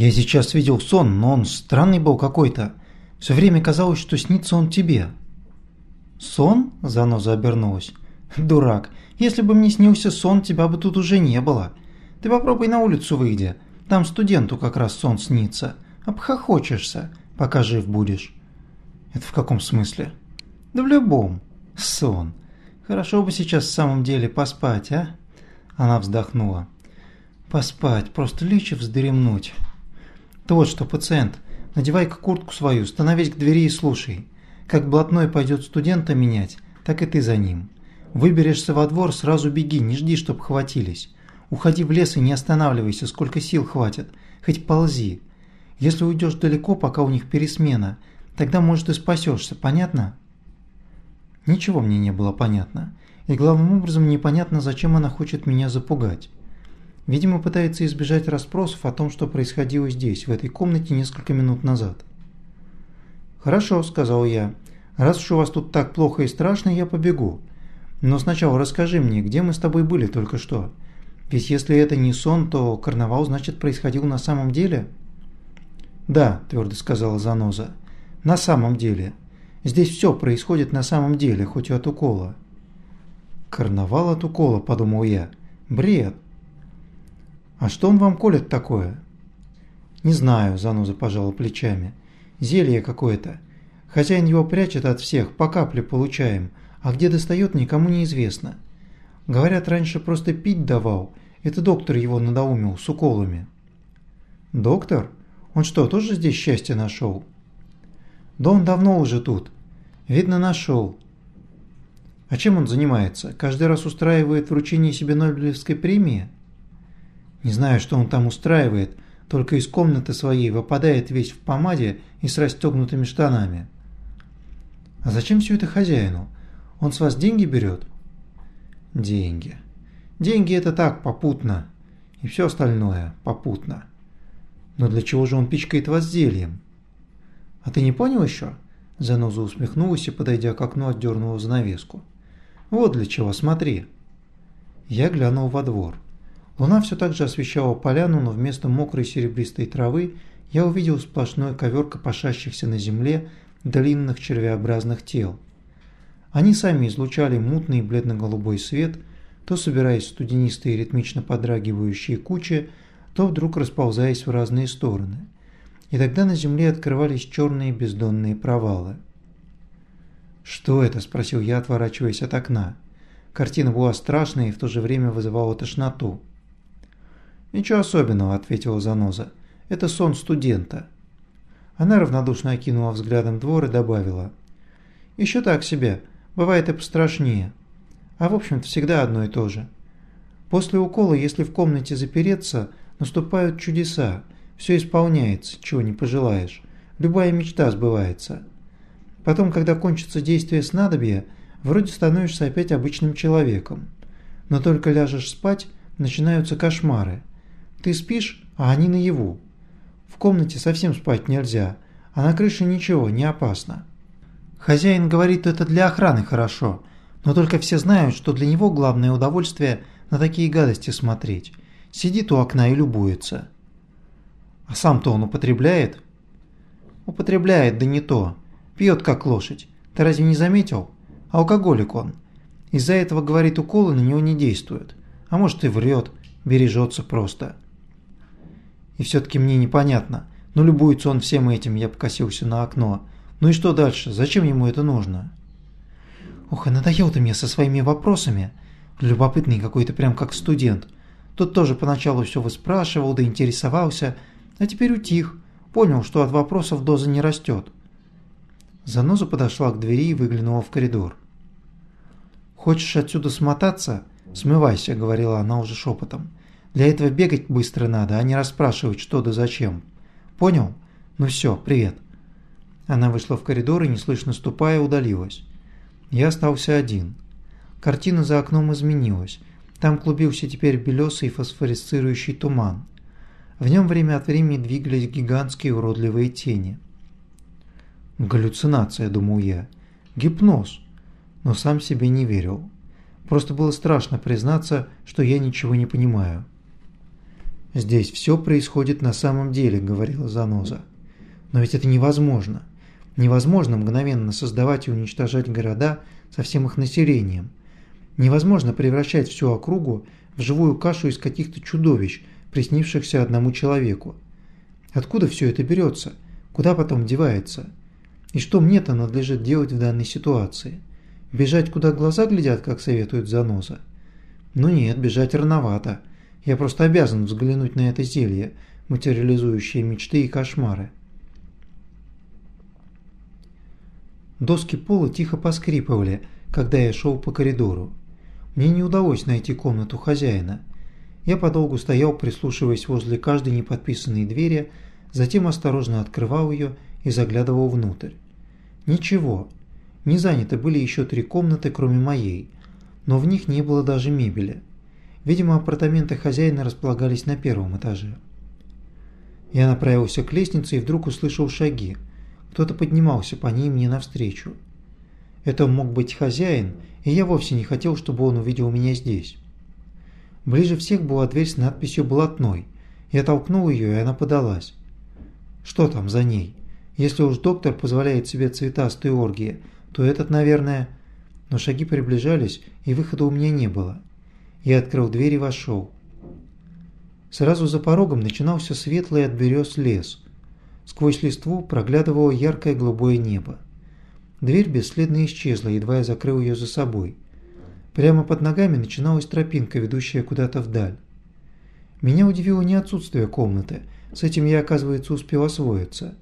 Я сейчас видел сон, но он странный был какой-то. Все время казалось, что снится он тебе». «Сон?» – заноза обернулась. «Дурак, если бы мне снился сон, тебя бы тут уже не было. Ты попробуй на улицу выйди, там студенту как раз сон снится. Обхохочешься, пока жив будешь». «Это в каком смысле?» «Да в любом. Сон. Хорошо бы сейчас в самом деле поспать, а?» Она вздохнула. «Поспать, просто лечь и вздремнуть. Ты вот что, пациент, надевай-ка куртку свою, становись к двери и слушай. Как блатной пойдет студента менять, так и ты за ним. Выберешься во двор, сразу беги, не жди, чтоб хватились. Уходи в лес и не останавливайся, сколько сил хватит. Хоть ползи. Если уйдешь далеко, пока у них пересмена, тогда, может, и спасешься, понятно?» Ничего мне не было понятно. И главным образом непонятно, зачем она хочет меня запугать. Видимо, пытается избежать расспросов о том, что происходило здесь, в этой комнате несколько минут назад. «Хорошо», – сказал я. «Раз уж у вас тут так плохо и страшно, я побегу. Но сначала расскажи мне, где мы с тобой были только что? Ведь если это не сон, то карнавал, значит, происходил на самом деле?» «Да», – твердо сказала Заноза. «На самом деле. Здесь все происходит на самом деле, хоть и от укола». «Карнавал от укола», – подумал я. «Бред». «А что он вам колет такое?» «Не знаю», – Заноза пожала плечами. Зелье какое-то. Хозяин его прячет от всех, по капле получаем, а где достает, никому не известно. Говорят, раньше просто пить давал. Это доктор его надоумил с уколами. Доктор? Он что, тоже здесь счастье нашел? Да он давно уже тут. Видно, нашел. А чем он занимается? Каждый раз устраивает вручение себе Нобелевской премии? Не знаю, что он там устраивает, только из комнаты своей выпадает весь в помаде и с расстегнутыми штанами. А зачем все это хозяину? Он с вас деньги берет? Деньги. Деньги это так, попутно. И все остальное попутно. Но для чего же он пичкает вас зельем? А ты не понял еще? Заноза усмехнулась и, подойдя к окну, отдернула занавеску. Вот для чего, смотри. Я глянул во двор. Луна все так же освещала поляну, но вместо мокрой серебристой травы я увидел сплошной ковер копошащихся на земле длинных червеобразных тел. Они сами излучали мутный бледно-голубой свет, то собираясь в студенистые ритмично подрагивающие кучи, то вдруг расползаясь в разные стороны. И тогда на земле открывались черные бездонные провалы. «Что это?» – спросил я, отворачиваясь от окна. Картина была страшной и в то же время вызывала тошноту. «Ничего особенного», – ответила Заноза. «Это сон студента». Она равнодушно окинула взглядом двор и добавила. «Еще так себе. Бывает и пострашнее. А в общем-то всегда одно и то же. После укола, если в комнате запереться, наступают чудеса. Все исполняется, чего не пожелаешь. Любая мечта сбывается. Потом, когда кончится действие снадобья, вроде становишься опять обычным человеком. Но только ляжешь спать, начинаются кошмары – ты спишь, а они наяву. В комнате совсем спать нельзя, а на крыше ничего, не опасно. Хозяин говорит, это для охраны хорошо, но только все знают, что для него главное удовольствие на такие гадости смотреть. Сидит у окна и любуется. А сам-то он употребляет? Употребляет, да не то. Пьет как лошадь. Ты разве не заметил? Алкоголик он. Из-за этого, говорит, уколы на него не действуют. А может и врет, бережется просто. И все-таки мне непонятно. Ну любуется он всем этим, я покосился на окно. Ну и что дальше? Зачем ему это нужно? Ох, и надоел ты мне со своими вопросами. Любопытный какой-то, прям как студент. Тот тоже поначалу все выспрашивал, да интересовался, а теперь утих. Понял, что от вопросов доза не растет. Заноза подошла к двери и выглянула в коридор. «Хочешь отсюда смотаться? Смывайся», — говорила она уже шепотом. Для этого бегать быстро надо, а не расспрашивать, что да зачем. Понял? Ну все, привет». Она вышла в коридор и, неслышно ступая, удалилась. Я остался один. Картина за окном изменилась. Там клубился теперь белесый фосфорисцирующий туман. В нем время от времени двигались гигантские уродливые тени. «Галлюцинация», – думал я. «Гипноз». Но сам себе не верил. Просто было страшно признаться, что я ничего не понимаю. «Здесь все происходит на самом деле», – говорила Заноза. «Но ведь это невозможно. Невозможно мгновенно создавать и уничтожать города со всем их населением. Невозможно превращать всю округу в живую кашу из каких-то чудовищ, приснившихся одному человеку. Откуда все это берется? Куда потом девается? И что мне-то надлежит делать в данной ситуации? Бежать, куда глаза глядят, как советует Заноза? Ну нет, бежать рановато. Я просто обязан взглянуть на это зелье, материализующее мечты и кошмары. Доски пола тихо поскрипывали, когда я шел по коридору. Мне не удалось найти комнату хозяина. Я подолгу стоял, прислушиваясь возле каждой неподписанной двери, затем осторожно открывал ее и заглядывал внутрь. Ничего. Не заняты были еще три комнаты, кроме моей, но в них не было даже мебели. Видимо, апартаменты хозяина располагались на первом этаже. Я направился к лестнице и вдруг услышал шаги. Кто-то поднимался по ней мне навстречу. Это мог быть хозяин, и я вовсе не хотел, чтобы он увидел меня здесь. Ближе всех была дверь с надписью «Блатной». Я толкнул ее, и она подалась. Что там за ней? Если уж доктор позволяет себе цветастые оргии, то этот, наверное... Но шаги приближались, и выхода у меня не было. Я открыл дверь и вошел. Сразу за порогом начинался светлый от берез лес. Сквозь листву проглядывало яркое голубое небо. Дверь бесследно исчезла, едва я закрыл ее за собой. Прямо под ногами начиналась тропинка, ведущая куда-то вдаль. Меня удивило не отсутствие комнаты, с этим я, оказывается, успел освоиться,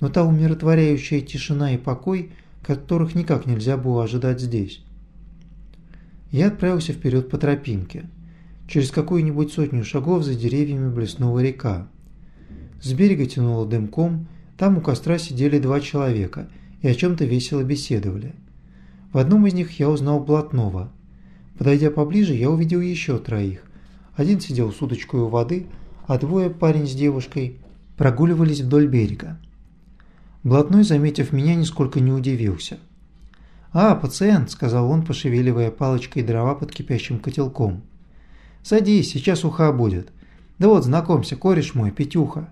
но та умиротворяющая тишина и покой, которых никак нельзя было ожидать здесь. Я отправился вперед по тропинке. Через какую-нибудь сотню шагов за деревьями блеснула река. С берега тянуло дымком, там у костра сидели два человека и о чем-то весело беседовали. В одном из них я узнал Блатного. Подойдя поближе, я увидел еще троих. Один сидел с удочкой у воды, а двое, парень с девушкой, прогуливались вдоль берега. Блатной, заметив меня, нисколько не удивился – «А, пациент», – сказал он, пошевеливая палочкой дрова под кипящим котелком. «Садись, сейчас уха будет. Да вот, знакомься, кореш мой, Петюха».